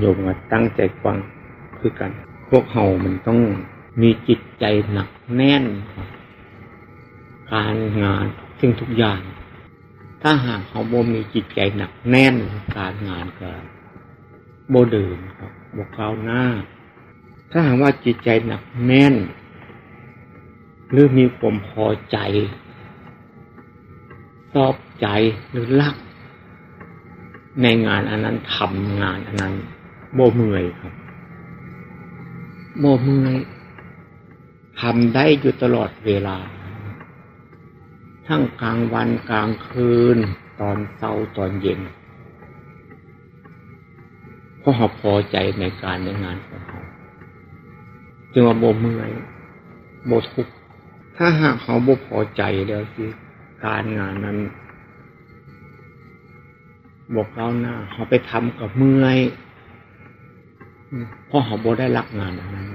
โยมก็ตั้งใจฟังคือกัน พวกเฮามันต้องมีจิตใจหนักแน่น การงานซึ่งทุกอย่าง ถ้าหากเขาบ่มีจิตใจหนักแน่นการงานก็โบเดิมครับบกก้าวหน้า ถ้าหากว่าจิตใจหนักแน่น หรือมีความพอใจชอบใจหรือรัก ในงานอันนั้นทำงานอันนั้น โบเมื่อยครับโบเมื่อยทำได้อยู่ตลอดเวลา ทั้งกลางวันกลางคืน ตอนเช้าตอนเย็นเพราะเขาพอใจในการในงานของเขาจึงว่าโบเมื่อยโบทุกข์ถ้าหากเขาโบพอใจแล้วสิการงานนั้นบอกเล่าหน้าเขาไปทำกับเมื่อย เพราะเขาโบได้รักงานนั้น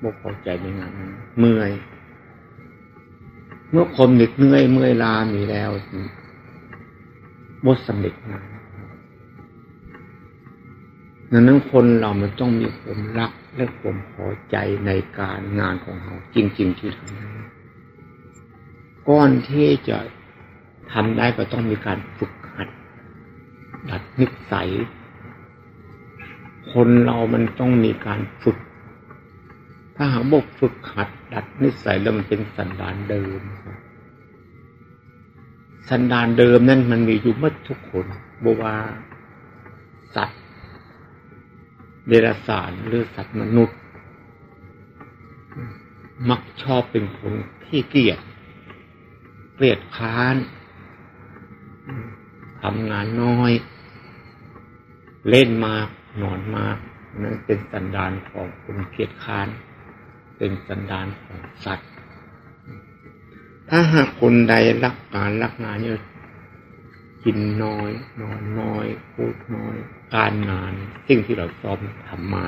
โบพอใจในงานนั้นเมื่อย เมื่อคนเหน็ดเหนื่อยเมื่อยลามีแล้วบทสำเร็จงานดังนั้นคนเรามันต้องมีความรักและความพอใจในการงานของเขาจริง ๆ ที่ทำก้อนที่จะทำได้ก็ต้องมีการฝึกหัด ดัดนิสัย คนเรามันต้องมีการฝึก ถ้าหากบกฝึกหัดดัดนิสัยแล้วมันเป็นสันดานเดิมสันดานเดิมนั่นมันมีอยู่เมื่อทุกคนบว่าสัตว์เดรัจฉานหรือสัตว์มนุษย์ มักชอบเป็นคนที่เกียจเกลียดค้านทำงานน้อย เล่นมาก นอนมากนั่นเป็นสันดานของคนเกียจค้าน เป็นสันดานของสัตว์ ถ้าหากคนใดรักการรักงานเนี่ยกินน้อย นอนน้อย พูดน้อย การงานสิ่งที่เราซ้อมทำมา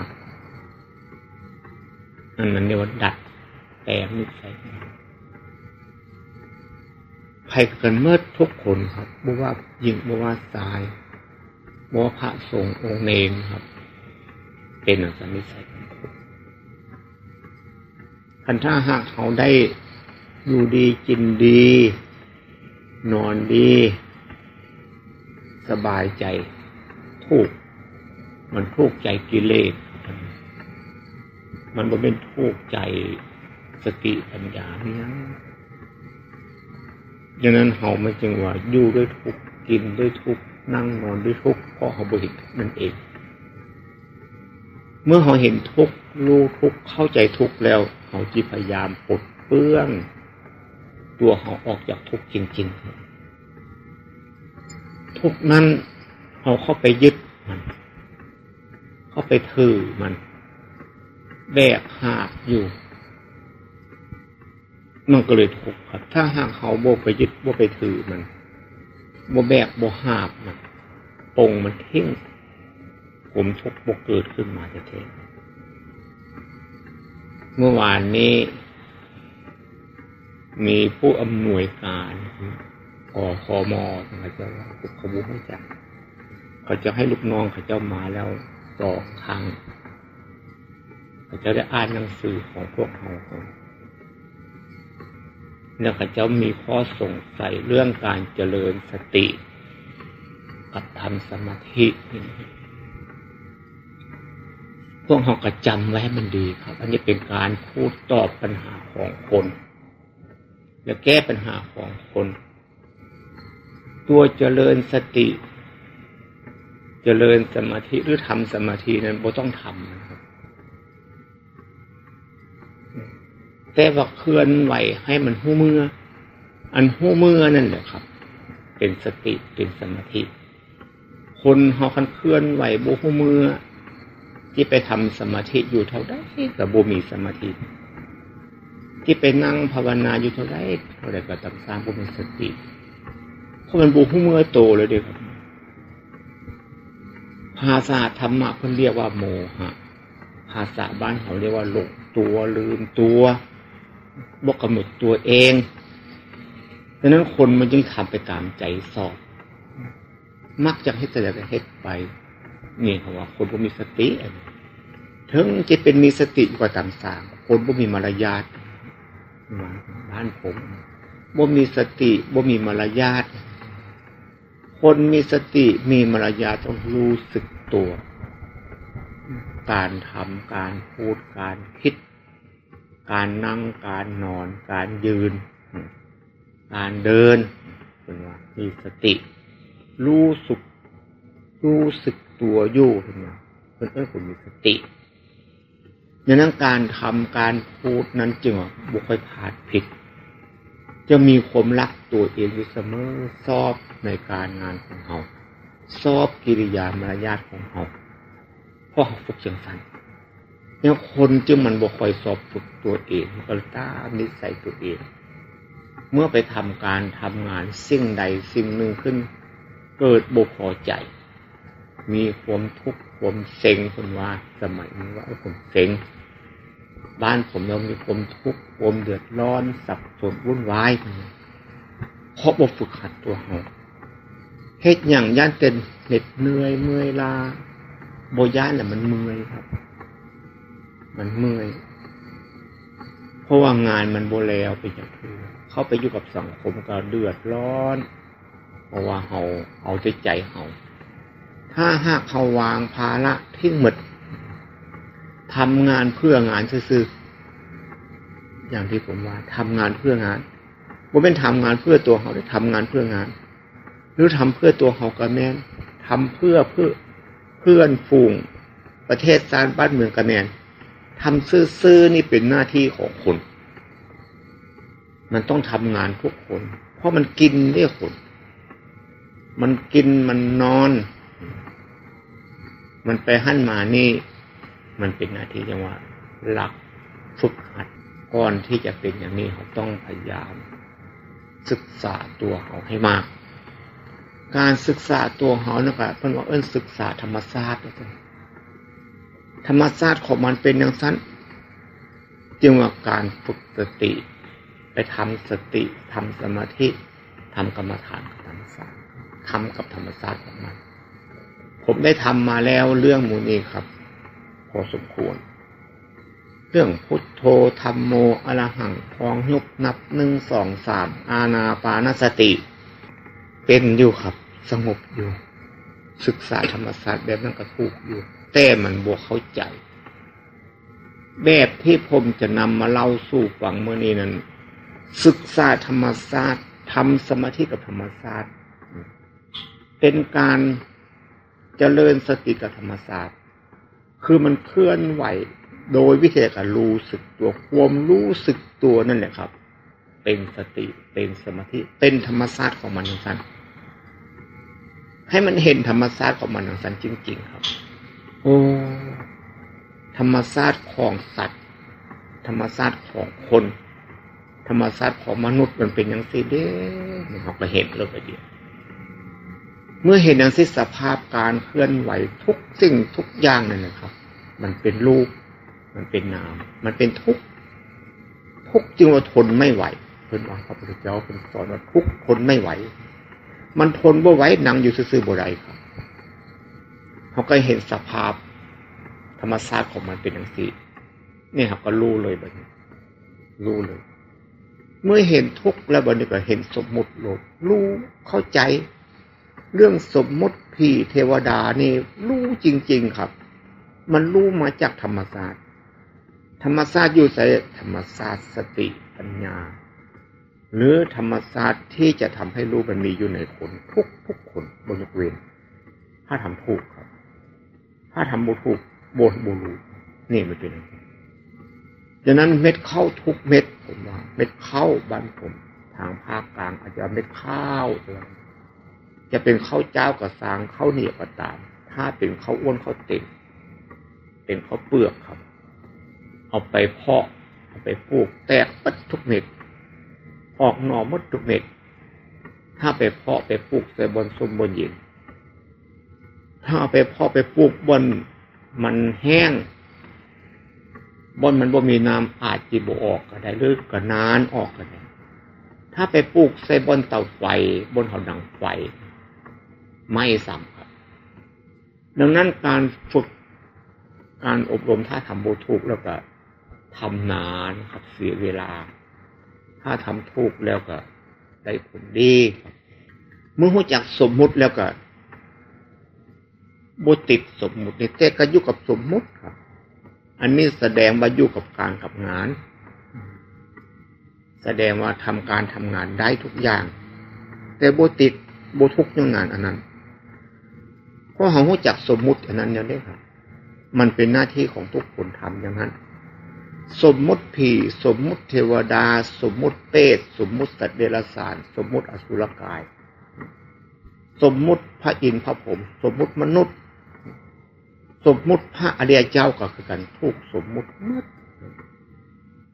นั่นมันเรียกว่าดัดแปลงนิสัยภัยกันเมื่อทุกคนครับบ่ว่าหญิงบ่ว่าชาย ว่าพระสงฆ์องค์เนงครับ เป็นอันนิสัยคันถ้าหากเขาได้อยู่ดีกินดี นอนดี สบายใจทุกมันทุกใจกิเลสมันบ่เป็นทุกใจสติปัญญาเนี่ยดังนั้นเขาไม่จึงว่าอยู่ด้วยทุกกินด้วยทุกนั่งนอนด้วยทุก ราะเขาบริหิตนั่นเอง เมื่อเขาเห็นทุกรู้ทุกเข้าใจทุกแล้ว เขาจีพยายามปลดเปื้อง ตัวเขาออกจากทุกจริงๆ ทุกนั้นเอาเข้าไปยึดมัน เข้าไปถือมันแบกหาบอยู่มันก็เลยทุกข์ครับ ถ้าหากเขาโบไปยึดโบไปถือมันโบแบกโบหาบมัน ปงมันทิ้งผมทุกข์โบเกิดขึ้นมาจะเทเมื่อวานนี้ มีผู้อำนวยการอคอมอเขาจะว่าเขาบุให้จักเขาจะให้ลูกน้องเขาเจ้ามาแล้วสอครั้งเขาจะได้อ่านหนังสือของพวกเขาเนี่ยเขาจะมีข้อสงสัยเรื่องการเจริญสติ กับทำสมาธิพวกเขากระจำไว้ให้มันดีครับ อันนี้เป็นการพูดตอบปัญหาของคน และแก้ปัญหาของคน ตัวเจริญสติ เจริญสมาธิหรือทำสมาธินั้นบ่ต้องทำนะครับ แต่ว่าเคลื่อนไหวให้มันหู้มืออันหู้มือนั่นแหละครับ เป็นสติเป็นสมาธิ คนเขาคันเคลื่อนไหวโบหู้มือที่ไปทำสมาธิอยู่เท่าใดกับโบมีสมาธิ ที่ไปนั่งภาวนาอยู่เท่าใดเท่าใดก็ตามสร้างโบมีสติเพราะมันบุกเมื่อโตเลยเด็กภาษาธรรมะเพิ่นเรียกว่าโมหะ ภาษาบ้านเขาเรียกว่าหลงตัวลืมตัวบกกำหนดตัวเองดังนั้นคนมันจึงทำไปตามใจสอบ มักจะให้แสดงให้ไปนี่เขาว่า คนบ่มีสติถึงจะเป็นมีสติกว่าตามสางคนบ่มีมารยาทบ้านผมบ่มีสติบ่มีมารยาทคนมีสติมีมารยาทต้องรู้สึกตัว การทำการพูดการคิด การนั่งการนอน การยืน การเดินเป็นว่ามีสติ รู้สึก รู้สึกตัวอยู่เป็นว่าเพื่อนเพื่อนคนมีสติดังนั้นการทำการพูดนั้นจึงบุคคลพลาดผิด จะมีความรักตัวเองอยู่เสมอชอบในการงานของเขาชอบกิริยามารยาทของเขาเพราะเขาฝึกเชียงสันเนี่ยคนจึงมันบุคคลสอบฝึกตัวเองก็ตามนิสัยตัวเอง เมื่อไปทำการทำงานสิ่งใดสิ่งหนึ่งขึ้น เกิดบุพอใจ มีความทุกข์ความเซ็งคนว่าสมัยนี้ว่าผมเซ็งบ้านผมเรามีความทุกข์ความเดือดร้อนสับสนวุ่นวายเพราะบ่ฝึกหัดตัวเขาเฮ็ดอย่างย่านเต็นเหน็ดเหนื่อยเมื่อยลาโบย่านแหละมันเมื่อยครับ มันเมื่อยเพราะว่างานมันโบแล้วไปจากเพื่เข้าไปอยู่กับสังคมก็เดือดร้อน เพราะว่าเขาเอาใจใจเขาถ้าหากเขาวางภาระที่หมดทำงานเพื่องานซื่อๆอย่างที่ผมว่าทำงานเพื่องานว่าเป็นทำงานเพื่อตัวเขาได้ทำงานเพื่องาน หรือทำเพื่อตัวเขาก็แม่นทำเพื่อเพื่อเพื่อนฝูงประเทศชาติบ้านเมืองก็แม่นทำซื่อๆนี่เป็นหน้าที่ของคน มันต้องทำงานทุกคน เพราะมันกินเรียกคน มันกินมันนอน มันไปหั่นมานี่ มันเป็นหน้าที่จังว่าหลักฝึกหัดก่อนที่จะเป็นอย่างนี้เขาต้องพยายาม ศึกษาตัวเขาให้มาก การศึกษาตัวเขานะครับเพิ่นว่าเอิ้นศึกษาธรรมชาติธรรมชาติของมันเป็นอย่างนั้นจึงว่าการฝึกสติ ไปทำสติทำสมาธิทำกรรมฐานธรรมชาติ ทำกับธรรมชาติของมัน ผมได้ทำมาแล้วเรื่องมูนี้ครับ พอสมควร เรื่องพุทโธธรรมโมอรหังพองยุบนับหนึ่งสองสามอาณาปานสติ เป็นอยู่ครับ สงบอยู่ ศึกษาธรรมศาสตร์แบบนั้นก็ถูกอยู่ แต่มันบวกเข้าใจ แบบที่ผมจะนำมาเล่าสู่ฟังเมื่อนี้นั้นศึกษาธรรมศาสตร์ทำสมาธิกับธรรมศาสตร์ เป็นการเจริญสติกับธรรมศาสตร์ คือมันเคลื่อนไหวโดยวิธีการรู้สึกตัวความรู้สึกตัวนั่นแหละครับ เป็นสติเป็นสมาธิเป็นธรรมชาติของมันทั้งสั้นให้มันเห็นธรรมชาติของมันทั้งสั้นจริง ๆ ครับ โอ้ธรรมชาติของสัตว์ ธรรมชาติของคน ธรรมชาติของมนุษย์มันเป็นอย่างสิเด้เราก็เห็นเลยเดียว เมื่อเห็นอย่างสิสภาพการเคลื่อนไหวทุกสิ่งทุกอย่างนั่นนะครับ มันเป็นรูป มันเป็นนาม มันเป็นทุกทุกจึงว่าทนไม่ไหวเพื่นว่าพระพุทธเจ้าเป็นสอนว่าทุกทนไม่ไหว มันทนบ่ไหวนั่งอยู่ซื่อๆบ่ได้ครับเขาก็เห็นสภาพ ธรรมชาติของมันเป็นอย่างสี่นี่ครับก็รู้เลยแบบนี้รู้เลย เมื่อเห็นทุกข์แล้วบันนี้ก็เห็นสมมุติโลดรู้เข้าใจ เรื่องสมมติผีเทวดานี่รู้จริง ๆครับ มันรู้มาจากธรรมศาสตร์ ธรรมศาสตร์อยู่ใส่ธรรมศาสตร์สติปัญญา หรือธรรมศาสตร์ที่จะทำให้รู้มันมีอยู่ในคนทุกทุกคนบนยกเว้นถ้าทำถูกครับ ถ้าทำบุถูกโบนบูรูนี่มันเป็นดังนั้นเม็ดเข้าทุกเม็ดผมว่า เม็ดเข้าบ้านผม ทางภาคกลางอาจจะเม็ดข้าวอะไร จะเป็นข้าวเจ้ากับสางข้าวเหนียวก็ตาม ถ้าเป็นข้าวอ้วนข้าวเต็มเป็นข้าวเปลือกครับ เอาไปเพาะเอาไปปลูกแตกปัดทุกเม็ดออกหน่อมดทุกเม็ดถ้าไปเพาะไปปลูกใส่บนสมบนเย็นถ้าไปเพาะไปปลูกบนมันแห้งบนมันบ่มีน้ำอาจจีบออกก็ได้หรือก็นานออกก็ได้ถ้าไปปลูกใส่บนเตาไฟบนเขาดังไฟ ไม่ซ้ำครับ ดังนั้นการฝึกการอบรมถ้าทำโบถูกแล้วก็ทำนานครับเสียเวลา ถ้าทำถูกแล้วก็ได้ผลดีเมื่อหัวจักสมมุติแล้วก็บติดสมมุติในแต่ก็อยู่กับสมมุติครับ อันนี้แสดงว่าอยู่กับการกับงาน แสดงว่าทำการทำงานได้ทุกอย่าง แต่บติดบทุกอย่งงานอันนั้น เพราะเขาหัวจักสมมุติอันนั้นเนี่ยได้ครับ มันเป็นหน้าที่ของทุกคนทำอย่างนั้น สมมุติผีสมมุติเทวดา สมมุติเปรตสมมุติสัตว์เดรัจฉาน สมมุติอสุรกาย สมมุติพระอินทร์พระผม สมมุติมนุษย์ สมมุติพระอริยเจ้าก็คือกันทุกสมมุติมื่อ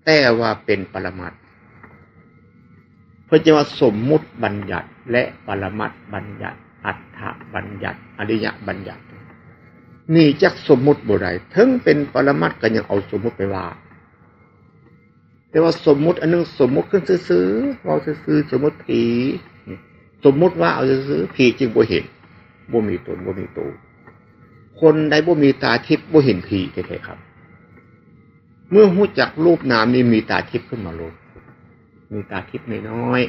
แต่ว่าเป็นปรมัตเพื่อจะว่าสมมุติบัญญัติและปรมัตบัญญัติ อัฏฐบัญญัติ อริยบัญญัติ นี่จักสมมุติบุไรถึงเป็นปรมัตก็ยังเอาสมมุติไปว่า แต่ว่าสมมุติอันนึงสมมุติขึ้นซื้อๆเราซื้อสมมุติผีสมมุติว่าเอาซื้อผีจริงบ่เห็นบ่มีตนบ่มีตัวคนใดบ่มีตาทิพย์บ่เห็นผีแท้ๆครับ เมื่อหู้จักรูปนามนี่มีตาทิพย์ขึ้นมาลงมีตาทิพย์น้อย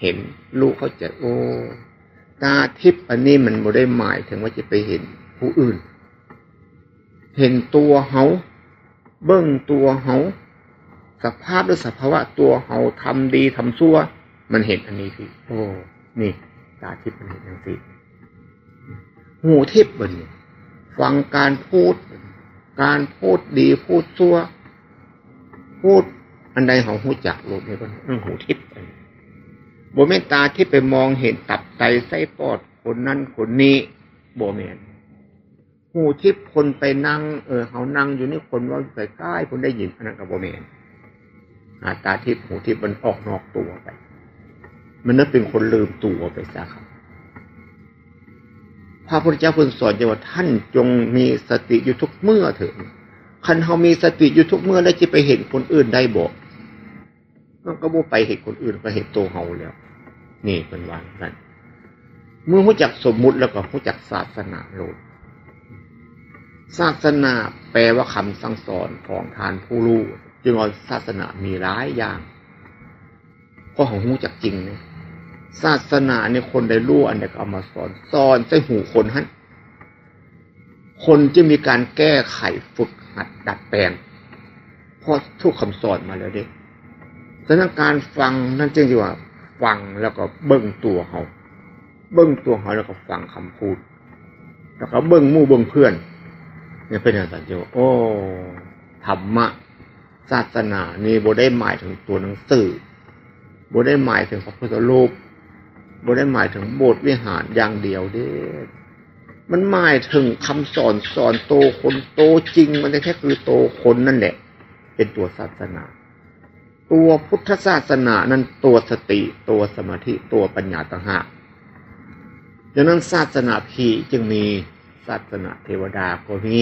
เห็นลูกเขาจะโอ้ ตาทิพย์อันนี้มันบ่ได้หมายถึงว่าจะไปเห็นผู้อื่น เห็นตัวเขาเบิ้งตัวเขาสภาพหรือสภาวะตัวเขาทำดีทำชั่ว มันเห็นอันนี้พี่โอ้นี่ ตาทิพย์มันเห็นอย่างนี้หูทิพย์บนฟังการพูด การพูดดีพูดชั่ว พูดอันใดของหูจักลมในคนเรื่องหูทิพย์ โบเมตตาที่ไปมองเห็นตับไตไส้ปอดคนนั้นคนนี้โบเมนหูทิพย์คนไปนั่ง เออเขานั่งอยู่นี่คนว่าใส่ใกล้คนได้ยินอันนั้นกับโบเมนอาตาทิพย์หูทิพย์มันออกนอกตัวไป มันนั่นเป็นคนลืมตัวไปซะครับพระพุทธเจ้าคุณสอนอยู่ว่าท่านจงมีสติอยู่ทุกเมื่อเถิดคันเขามีสติอยู่ทุกเมื่อแล้วจะไปเห็นคนอื่นได้บอกมันก็บ่ไปเห็นคนอื่นก็เห็นตัวเฮาแล้ว นี่เป็นวางกัน เมื่อรู้จักสมมุติแล้วก็รู้จักศาสนาโลดศาสนาแปลว่าคำสั่งสอนของทานผู้รู้จึงเอาศาสนามีหลายอย่างเพราะของรู้จักจริงเนี่ยศาสนาเนี่ยคนได้รู้อันเดียก็เอามาสอนสอนใส่หูคนฮั่นคนจะมีการแก้ไขฝึกหัดดัดแปลงเพราะทุกคำสอนมาแล้วเด็กฉะนั้นการฟังนั่นจึงที่ว่า ฟังแล้วก็เบิ้งตัวเขาเบิ้งตัวเขาแล้วก็ฟังคำพูด แล้วก็เบิ้งมู่เบิ้งเพื่อนเนี่ยเป็นอย่างไรเจ้าโอ้ธรรมะศาสนานี่โบได้หมายถึงตัวหนังสือโบได้หมายถึงพระพุทธรูปโบได้หมายถึงโบสถ์วิหารอย่างเดียวเด้มันหมายถึงคำสอนสอนโตคนโตจริง มันแค่คือโตคนนั่นแหละ เป็นตัวศาสนา ตัวพุทธศาสนานั้นตัวสติตัวสมาธิตัวปัญญาต่างหากดังนั้นศาสนาผีจึงมีศาสนาเทวดาก็มี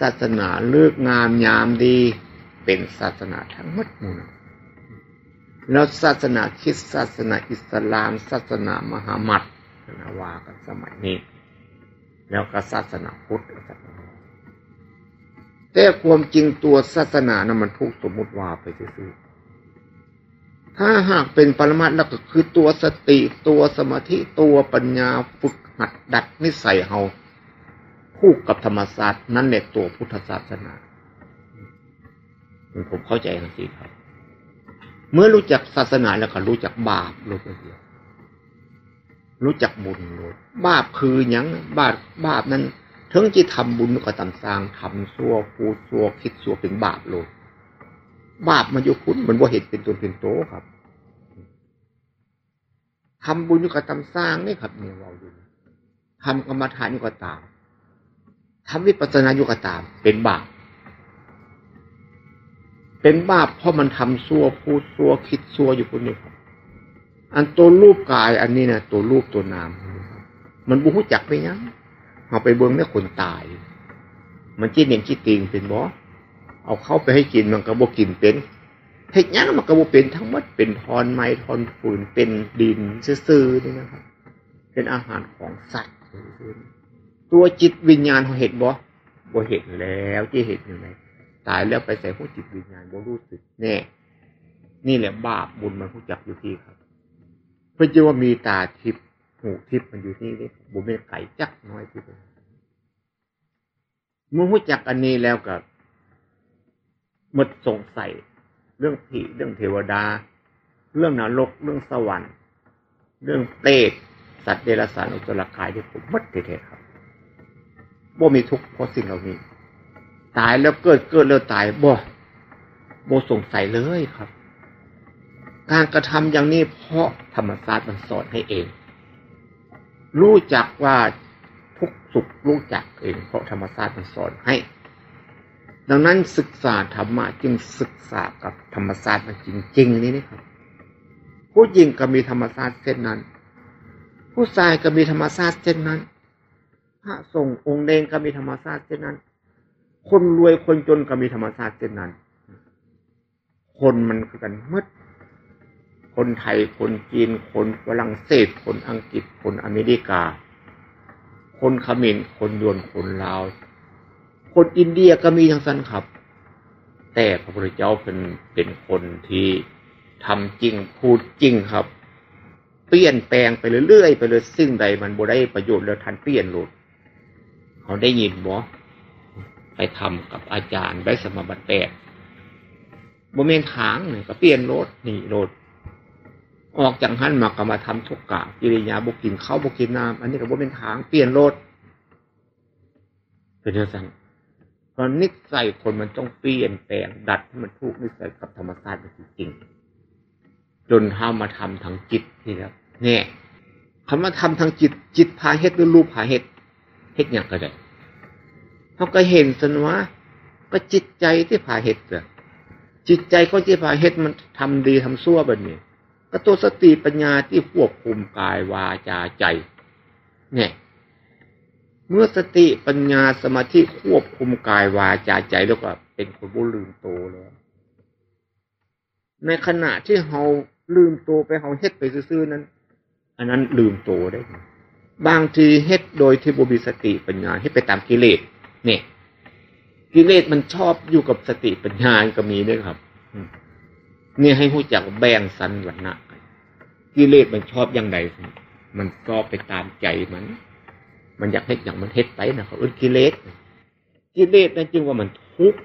ศาสนาเลือกงามยามดีเป็นศาสนาทั้งหมดมูลแล้วศาสนาคริสต์ศาสนาอิสลาม ศาสนามหามัดนะว่ากันสมัยนี้ แล้วก็ศาสนาพุทธแต่ความจริงตัวศาสนานะมันถูกสมมุติว่าไปซื่อ ถ้าหากเป็นปรมัตแล้วก็คือตัวสติตัวสมาธิตัวปัญญาฝึกหัดดัดนิสัยเฮาคู่กับธรรมศาสตร์นั่นแหละตัวพุทธศาสนาผมเข้าใจทังสิ้ครับ เมื่อรู้จักศาสนาแล้วก็รู้จักบาปรู้ไปเดียวรู้จักบุญรู้บาปคืออย่างบาปบาปนั้นถึงจะทำบุญก็ตามสร้างทำซัวพูดซัวคิดซัวเป็นบาปเลย บาปมันอยู่คุณมันว่าเห็นเป็นตัวเป็นโตครับทำบุญอยู่กับตามสร้างนี่ครับเนี่ยเราดูทำกรรมฐานอยู่กับตามทำวิปัสสนาอยู่กับตาม เป็นบาปเป็นบาปเพราะมันทำซัวพูดซัวคิดซัวอยู่คนนี้ครับ อันตัวรูปกายอันนี้นะตัวรูปตัวนามมันบุหุจักไปยังเอาไปเบิ้งเนี่คนตาย มันจีเน่งจีติงเป็นบอ เอาเข้าไปให้กินมันกระโบกินเป็นเห็ดยังมันกระโบเป็นทั้งหมดเป็นทอนไม้ทอนฝืนเป็นดินซื่อๆนี่นะครับ เป็นอาหารของสัตว์ตตัวจิตวิญญาณเขาเห็นบ่บ่เห็นแล้วที่เห็นอยู่ไหนตายแล้วไปใส่หัวจิตวิญญาณบ่รู้สึกแน่นี่แหละบาปบุญมันรู้จักอยู่ที่ครับ เพื่อจะว่ามีตาทิพย์หูทิพย์มันอยู่ที่นี่บุญเมไก่จักน้อยที่สุดเมื่อรู้จักอันนี้แล้วกับ หมดสงสัย เรื่องผีเรื่องเทวดา เรื่องนรกเรื่องสวรรค์ เรื่องเปรตสัตว์เดรัจฉานอุจจาระกายที่ผมมดเท่ๆครับบ่มีทุกข์เพราะสิ่งเหล่านี้ ตายแล้วเกิดเกิดแล้วตายบ่บ่สงสัยเลยครับ การกระทำอย่างนี้เพราะธรรมศาสตร์มันสอนให้เอง รู้จักว่าทุกสุขรู้จักเอง เพราะธรรมศาสตร์มันสอนให้ ดังนั้นศึกษาธรรมะจึงศึกษากับธรรมศาสตร์มันจริงๆนี่นะครับ ผู้หญิงก็มีธรรมศาสตร์เช่นนั้น ผู้ชายก็มีธรรมศาสตร์เช่นนั้น พระสงฆ์องค์เดงก็มีธรรมศาสตร์เช่นนั้น คนรวยคนจนก็มีธรรมศาสตร์เช่นนั้น คนมันคือกันมืดคนไทย คนจีน คนฝรั่งเศส คนอังกฤษ คนอเมริกา คนเขมร คนยวน คนลาว คนอินเดียก็มีทั้งสั้นครับ แต่พระพุทธเจ้าเป็นเป็นคนที่ทำจริงพูดจริงครับ เปลี่ยนแปลงไปเรื่อยๆไปเลยซึ่งใดมันบ่ได้ประโยชน์แล้วทันเปลี่ยนหลุดเขาได้ยินบ่ไปทำกับอาจารย์ได้สมบัติแปดโมเมนทางนี่ก็เปลี่ยนรถนี่รถออกจากหันมาก็มาทำทุกกะกิริยาบุกินเขาบุกินน้ำอันนี้ก็บ่เป็นทางเปลี่ยนรถเป็นเรื่องสั่ง ตอนนิสัยคนมันต้องเปลี่ยนแปลงดัดให้มันถูกนิสัยกับธรรมชาติจริงๆจนเท้ามาทำทางจิตนี่แล้วเนี่ยคำว่าทำทางจิตจิตพาเฮ็ดหรือรูปพาเฮ็ดเฮ็ดอย่างก็ได้เขาก็เห็นสนว่าก็จิตใจที่พาเฮ็ดเะจิตใจก็ที่พาเฮ็ดมันทำดีทำชั่วแบบนี้ก็ตัวสติปัญญาที่ควบคุมกายวาจาใจ เนี่ย เมื่อสติปัญญาสมาธิควบคุมกายวาจาใจแล้วก็เป็นคนบุลืมโตแล้ว ในขณะที่เฮาลืมโตไปเฮาเฮ็ดไปซื่อๆนั้น อันนั้นลืมโตได้ บางทีเฮ็ดโดยที่บุบิสติปัญญาให้ไปตามกิเลสเนี่ยกิเลสมันชอบอยู่กับสติปัญญาก็มีด้วยครับนี่ให้ผู้จักแบ่งสันวันนะกิเลสมันชอบอย่างใดมันชอบไปตามใจมัน มันอยากให้อย่างมันเฮ็ดไปนะเขาเอิ้นกิเลสกิเลสนั่นจึงว่ามันทุกข์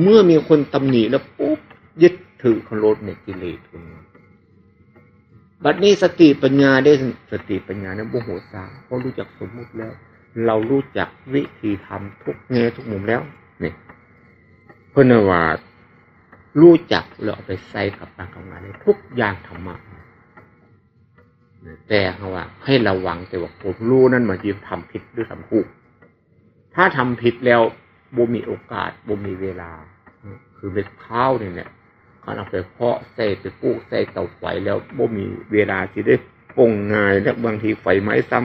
เมื่อมีคนตำหนิแล้วปุ๊บยึดถือคารในกิเลสคนบัดนี้สติปัญญาได้สติปัญญานั้นบุโหสาเพราะรู้จักสมมุติแล้ว เรารู้จักวิธีทำทุกแง่ทุกมุมแล้วนี่เพื่อนว่ารู้จักแล้วเอาไปใส่กับการทำงานในทุกอย่างธรรมะ แต่เขาว่าให้ระวังแต่ว่าผมรู้นั่นมาจีทำผิดหรือทำถูกถ้าทำผิดแล้วบ่มีโอกาสบ่มีเวลา คือเบ็ดข้าวนี่เนี่ยเขาเอาไปเพาะใส่ไปปลูกใส่เตาไฟแล้วบ่มีเวลาที่ได้ปงงายและบางทีไฟไหม้ซ้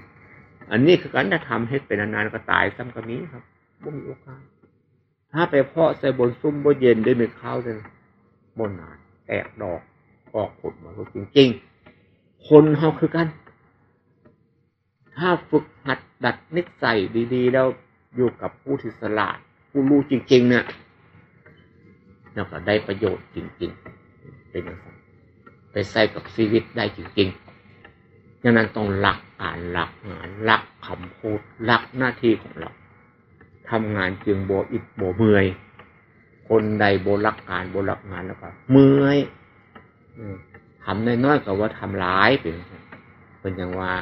ำอันนี้คือการจะทำให้เป็นนานๆก็ตายซ้ำกับนี้ครับบ่มีโอกาส ถ้าไปเพาะใส่บนซุ้มบนเย็นได้เป็นข้าวเลยบนหนาแตกดอกออกผลมาจริงๆ คนเฮาคือกัน ถ้าฝึกหัดดัดนิสัยดีๆ แล้วอยู่กับผู้ที่สลาด ผู้รู้จริง ๆ เนี่ยเราก็ได้ประโยชน์จริง ๆ เป็นอย่างนั้นไปใส่กับชีวิตได้จริงๆดังนั้นต้องหลักอ่านหลักงานหลักคำพูดหลักหน้าที่ของเราทำงานจึงโบอิดโบเมื่อย คนใดโบรักการโบรักงานแล้วก็เมื่อย ทำน้อยๆกับว่าทำร้ายเป็นเป็นอย่างว่า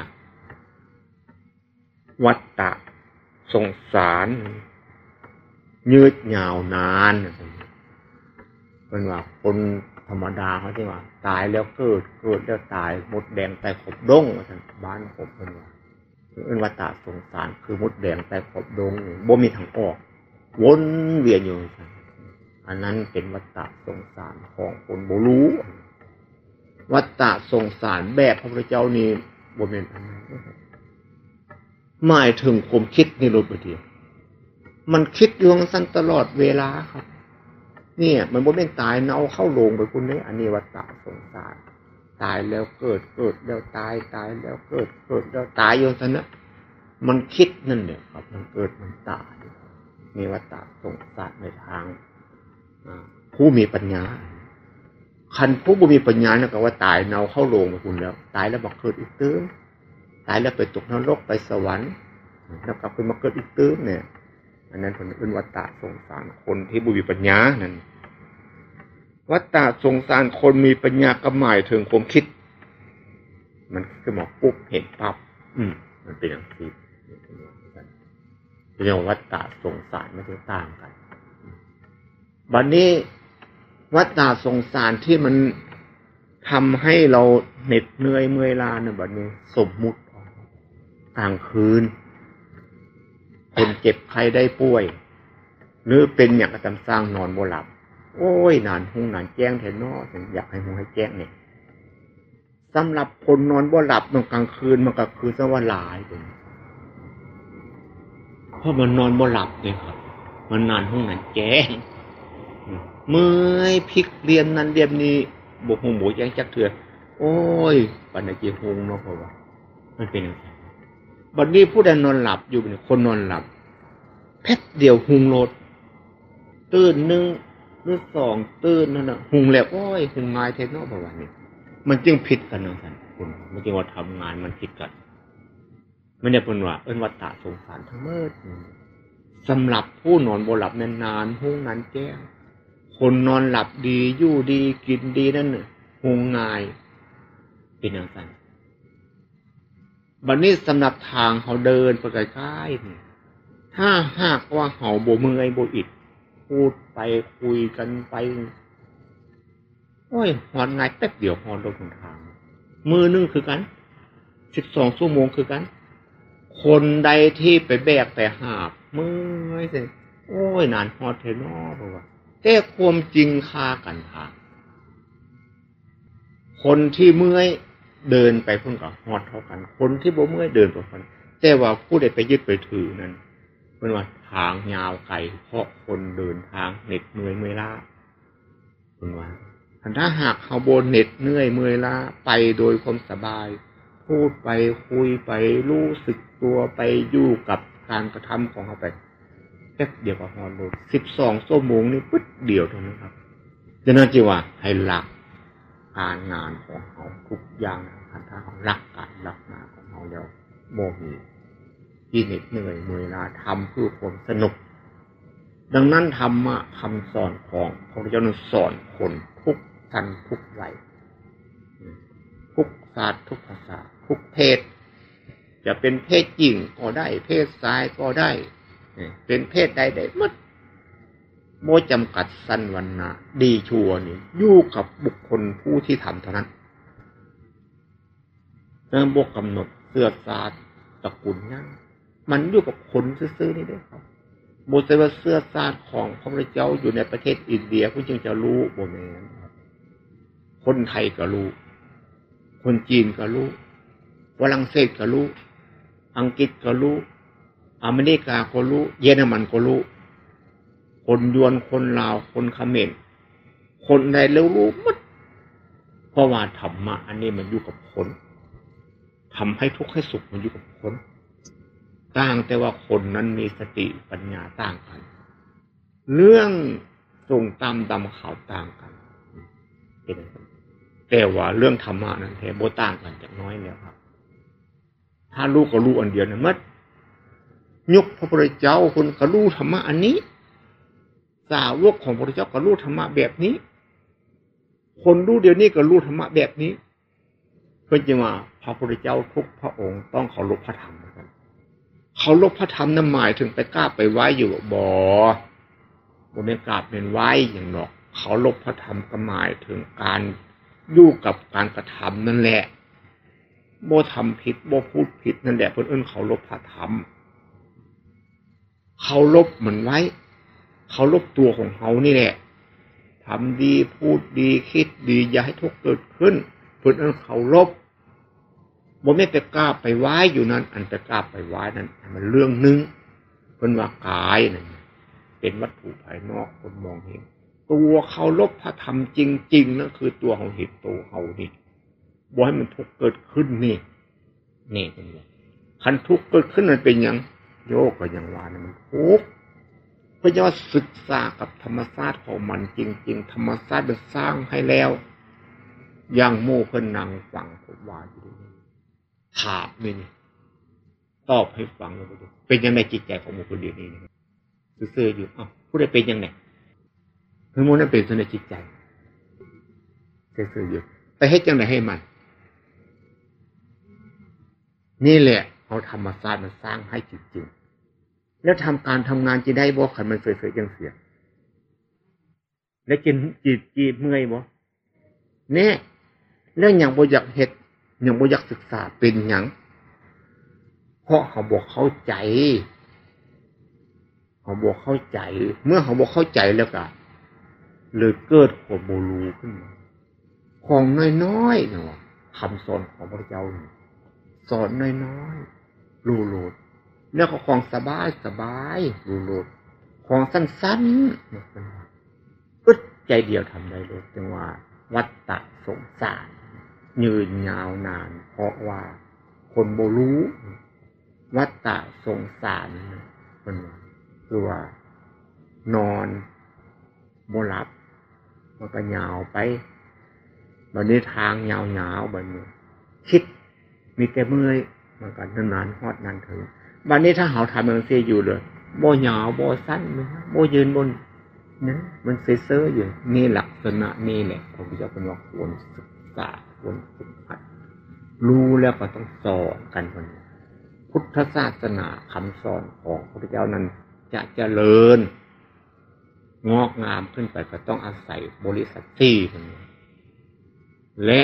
วัตตะสงสาร ยืดยาวนานเป็นว่าคนธรรมดาเขาที่ว่า ตายแล้วเกิดเกิดแล้วตายหมดแดงไปขบดงบ้านผมเป็นว่าเอ็นวัตตาสงสาร คือมดแดงแต่ขบดงบ่มีทางออก วนเวียนอยู่ อันนั้นเป็นวัตตาสงสารของคนโบรู้ วัตตาสงสารแบบพระพุทธเจ้านี่บ่เป็นอันนั้นหมายถึงผมคิดในรูปเดียวมันคิดอยู่องสั้นตลอดเวลาครับ เนี่ย มันบ่เป็นตายเนาเข้าลงไปคุณนี่อันนี้วัตตาสงสาร ตายแล้วเกิดเกิดแล้วตายตายแล้วเกิดเกิดแล้วตายอยู่สันนะมันคิดนั่นเดียครับ มันเกิดมันตายมีวัตตาสงสารในทางผู้มีปัญญา คันผู้บ่มีปัญญาเนี่ยก็ว่าตายเนาเข้าโรงไปคุณแล้ว ตายแล้วบอกเกิดอีกตื้มตายแล้วไปตกนรกไปสวรรค์แล้วกลับขึ้นมาเกิดอีกตื้มเนี่ย อันนั้นคนอื่นวัตตาสงสารคนที่บุมีปัญญานั่นวัตตาสงสารคนมีปัญญาก็หมายถึงผมคิด มันคือหมอปุ๊บเห็นปั๊บอืม มันเป็นอย่างนี้เรียกวัตตาสงสารไม่ใช่ต่างกัน บัดนนี้ วัตตาสงสารที่มันทำให้เราเหน็ดเหนื่อยเมื่อยล้าเนี่ยแบัดนี้ สมมุติกลางคืน คนเจ็บใครได้ป่วย หรือเป็นอย่างกระทำสร้างนอนบ่หลับ โอ้ยนานหงนานแจ้งแทนนออยากให้หงให้แจ้งเนี่ยสำหรับคนนอนบ่หลับตอนกลางคืนมันก็คือสวรายเป็นเพราะมันนอนบ่หลับเนี่ยครับ มันนานห้องนั้นแจ้ง เมื่อยพลิกเรียนนั้นเรียนนี้บกหงหมูแจ้งจักเถื่อโอ้ยปัญญาจีหงเนาะเพราะว่า มันเป็นอย่างไรบัดนี้ผู้ใดนอนหลับอยู่เนี่ยคนนอนหลับแพ็ดเดียวหุงโลด ตื่นหนึ่งหรือสองตื่นนั่นนะหุงแล้วโอ้ยหุงงายเทนอเพราะว่านี่มันจึงผิดกันนะท่านคุณมันจึงว่าทำงานมันผิดกันไม่ได้เป็นว่าเอิ้นวัตตะสงสารทั้งเมื่อสำหรับผู้นอนบ่หลับนานๆห้องนั้นแจ้ง คนนอนหลับดีอยู่ดีกินดีนั่นน่ะหงงาย เป็นอย่างนั้นบัดนนี้สำหรับทางเขาเดินไปใกล้ๆถ้าหากว่าเขาโบมือไอโบอิดพูดไปคุยกันไป โอ้ยหอนง่ายแป๊บเดียวหอนลงทาง มือนึงคือกันสิบสองชั่วโมงคือกัน คนใดที่ไปแบกแต่หาบมือไม่เสร็จโอ้ยนานหอดเทนอบอกว่า แต่ความจริงคากันทาง คนที่เมื่อยเดินไปพุ่นกับหอดเท่ากัน คนที่บ่เมื่อยเดินไปคนแต่ว่าผู้ใดไปยึดไปถือนั้นเป็นว่าทางยาวไกลเพราะคนเดินทางเหน็ดเหนื่อยเมื่อยล้าเป็นว่าถ้าหากเขาโบนเหน็ดเหนื่อยเมื่อยล้าไปโดยความสบาย พูดไปคุยไปรู้สึกตัวไปอยู่กับการกระทำของเขาไป แค่เดียวกับฮอนโลสิบสองชั่วโมงนี่ปึ๊ดเดียวเท่านั้นครับจะน่าจีว่าให้หลักการงานของเขาทุกอย่างถ้าเขารักการรักงานของเขาแล้วโมมีที่เหน็ดเหนื่อยเมื่อยลาทำเพื่อความสนุก ดังนั้นธรรมะคำสอนของพระพุทธเจ้าสอนคนทุกทันทุกไหวทุกศาสตร์ทุกภาษา ทุกเพศ จะเป็นเพศหญิงก็ได้ เพศชายก็ได้ เป็นเพศใดๆมัดโมจำกัดสั้นวันนะดีชัวนี่อยู่กับบุคคลผู้ที่ทำเท่านั้นเริ่มบวกกำหนดเสื้อสาดตระกูลนั่งมันอยู่กับคนซื่อๆนี่ด้วยครับโมเสว่าเสื้อสาดของพระพุทธเจ้าอยู่ในประเทศอินเดียผู้จึงจะรู้โบแมนคนไทยก็รู้ คนจีนก็รู้ฝรั่งเศสก็รู้ อังกฤษก็รู้ อเมริกาก็รู้ เยอรมันก็รู้ คนยวนคนลาวคนเขมรคนใดแล้วรู้มัดเพราะว่าธรรมะอันนี้มันอยู่กับคนทำให้ทุกข์ให้สุขมันอยู่กับคนต่างแต่ว่าคนนั้นมีสติปัญญาต่างกัน เรื่องส่งตามดำขาวต่างกันเป็นแต่ว่าเรื่องธรรมะนั้นแท้โบต่างกันจากน้อยแล้วครับ ถ้ารู้ก็รู้อันเดียวนะมัด ยกพระพุทธเจ้าคนก็รู้ธรรมะอันนี้ สาวกของพระพุทธเจ้าก็รู้ธรรมะแบบนี้ คนรู้เดียวนี้ก็รู้ธรรมะแบบนี้ เพื่อจะว่าพระพุทธเจ้าทุกพระองค์ต้องเคารพพระธรรมนะครับเขาลบพระธรรมนั่นหมายถึงไปกล้าไปไหว้อยู่บ่บนเมกาเป็นไหว้อย่างหนอก เขาลบพระธรรมก็หมายถึงการอยู่กับการกระทำนั่นแหละโบทำผิดโบพูดผิดนั่นแหละเพื่อนเอิ้นเขาลบพระธรรม เขาลบเหมือนไว้ เขาลบตัวของเขานี่แหละทำดีพูดดีคิดดีอย่าให้ทุกข์เกิดขึ้นเพื่อนเอิ้นเขาลบโบไม่ไปกล้าไปไหว้อยู่นั้น อันไปกล้าไปไหว้นั้น มันเรื่องหนึ่งเพื่อนว่ากายนั่นเป็นวัตถุภายนอกคนมองเห็น ตัวเขาลบพระธรรมจริงๆนั่นคือตัวของเหตุตัวเขานี่บอกให้มันทุกเกิดขึ้นนี่นี่เป็นไงคันทุกข์เกิดขึ้นมันเป็นยัง โยกก็ยังว่านะมันทุกข์เพราะว่าศึกษากับธรรมชาติของมันจริง ๆ ธรรมชาติมันสร้างให้แล้วยังโม่เพิ่นนังฟังผมว่าอยู่ถามนี่ตอบให้ฟังเลยเป็นยังไงจิตใจของบุคคลเดียวนี้ซื่ออยู่อ้าวผู้ใดเป็นยังไงคือโมนนั่นเป็นส่วนในจิตใจซื่ออยู่ไปให้จังไหนให้มันนี่แหละ เอาธรรมศาสตร์มันสร้างให้จริงๆ แล้วทำการทำงานจะได้บ่ขันมันเสยๆยังเสีย แล้วกินจีดจีเมื่อยบ่เนี่ยเรื่องอย่างบ่อยากเห็ดอย่างบ่อยากศึกษาเป็นอย่างเพราะเขาบอกเข้าใจ เขาบอกเข้าใจ เมื่อเขาบอกเข้าใจแล้วก็เลยเกิดความโมลูขึ้นมาของน้อยๆเนาะคำสอนของพระเจ้าสอนน้อยๆ รูโลดแล้วก็ของสบายสบายรูโลดของสั้นๆอึดใจเดียวทำได้เลยจังว่า วัตตะสงสาร ยืนยาวนาน เพราะว่าคนโบรู้ วัตตะสงสารมันคือว่านอนโมหลับ มันก็ยาวไปบันนี้ทางยาวๆบันนี้คิดมีแต่เมื่อย มันก็นานๆฮอดนานถึงบันนี้ถ้าเขาทำมันเสียอยู่เลยโบยาวโบสั้นโบยืนบนนะมันเซ่ออยู่นี่ลักษณะนี่แหละพระพุทธเจ้าเป็นว่าควรศึกษาควรฝึกหัด รู้แล้วก็ต้องสอนกันคนพุทธศาสนาคำสอนของพระพุทธเจ้านั้นจะเจริญ งอกงามขึ้นไปก็ต้องอาศัยบริษัทที่และ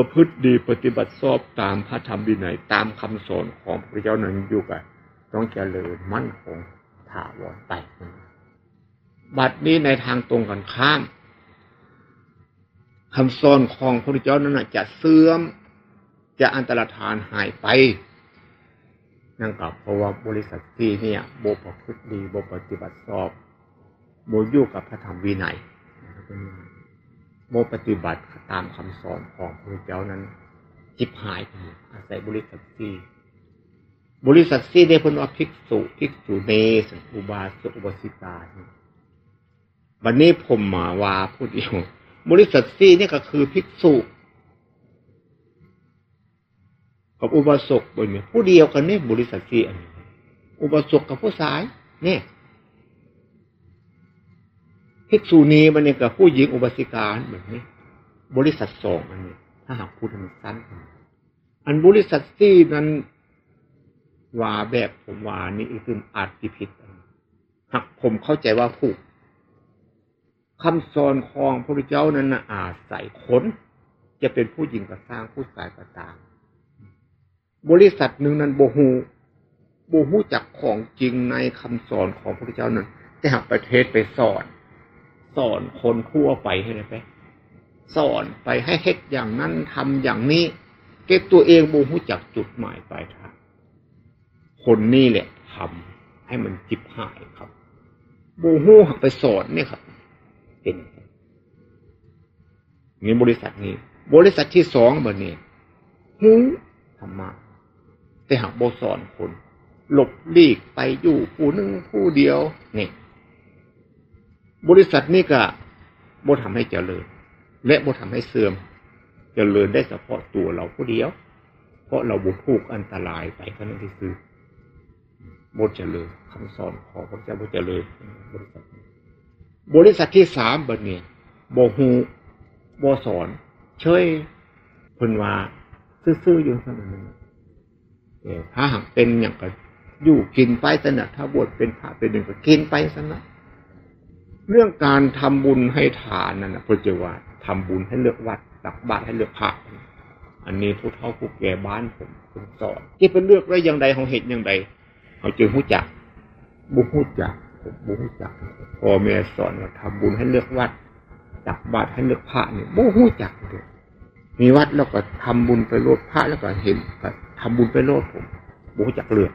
ประพฤติดีปฏิบัติชอบตามพระธรรมวินัยตามคำสอนของพระเจ้านั้นอยู่กันต้องเจริญมั่นคงถาวรไปบัดนี้ในทางตรงกันข้ามคำสอนของพระเจ้านั้นจะเสื่อมจะอันตรธานหายไปนั่นก็เพราะว่าบริษัทที่เนี่ยโบประพฤติดีโบปฏิบัติชอบโบอยู่กับพระธรรมวินัย โมปฏิบัติตามคำสอนของพระเจ้านั้น จิบหายไปอาศัยบริสัทซีบริสัทซีได้พนว่าภิกษุภิกษุเนสอุบาสกอุบาสิกาวันนี้ผมมาว่าพูดเดียวบริสัทซีนี่ก็คือภิกษุกับอุบาสกบนนี้ผู้เดียวกันเนี่ยบริสัทซีอันนี้อุบาสกกับผู้สาย เนี่ย ภิกษุณีมันเนี่ยกับผู้หญิงอุบาสิกาแบบนี้บริษัทสองอันนี้ถ้าหากพูดมันสั้นอันบริษัทที่นั้นว่าแบบผมว่านี่คืออาจผิดหากผมเข้าใจว่าผูกคำสอนของพระพุทธเจ้านั้นนะอาศัยขนจะเป็นผู้หญิงก็สร้างผู้ชายก็ตาม บริษัทหนึ่งนั้นโบหูโบหูจักของจริงในคำสอนของพระพุทธเจ้านั้นแต่หากประเทศไปสอน สอนคนทั่วไปให้เลยไป สอนไปให้เฮ็ดอย่างนั้นทำอย่างนี้ เก็บตัวเองบูหูจักจุดหมายปลายทางคนนี้แหละทำให้มันจิบหายครับบูหูไปสอนเนี่ยครับเป็นนี่บริษัทนี้ บริษัทที่สองแบบนี้หูธรรมะแต่หากโบสอนคน หลบลีกไปอยู่ผู้หนึ่งผู้เดียวเนี่ย บริษัทนี้ก็บ่ทำให้เจริญ และบ่ทำให้เสื่อม เจริญได้เฉพาะตัวเราผู้เดียว เพราะเราบุถูกอันตรายไปก็นั่นที่คือบ่เจริญคำสอนของพระเจ้าบ่เจริญบริษัทบริษัทที่สามบัดนี่ยบ่ฮูบ่สอน เชยเพิ่นว่าซื่อๆอยู่เท่านั้นถ้าหากเป็นอย่างก็อยู่กินไปสนะถ้าบวชเป็นพระเป็นหนึ่งก็กินไปสนะ เรื่องการทำบุญให้ทานนั่นนะพระเจ้าว่าทำบุญให้เลือกวัดตักบาตรให้เลือกพระอันนี้ผู้เฒ่าผู้แก่บ้านผมผมสอนที่เป็นเลือกได้อย่างใดของเหตุอย่างใดเขาจึงหู้จักบุหู้จักบุหู้จักพ่อแม่สอนว่าทำบุญให้เลือกวัดตักบาตรให้เลือกพระเนี่ยบุหู้จักเลยมีวัดแล้วก็ทำบุญไปโลดพระแล้วก็เห็นทำบุญไปโลดผมบุหูจักเลือก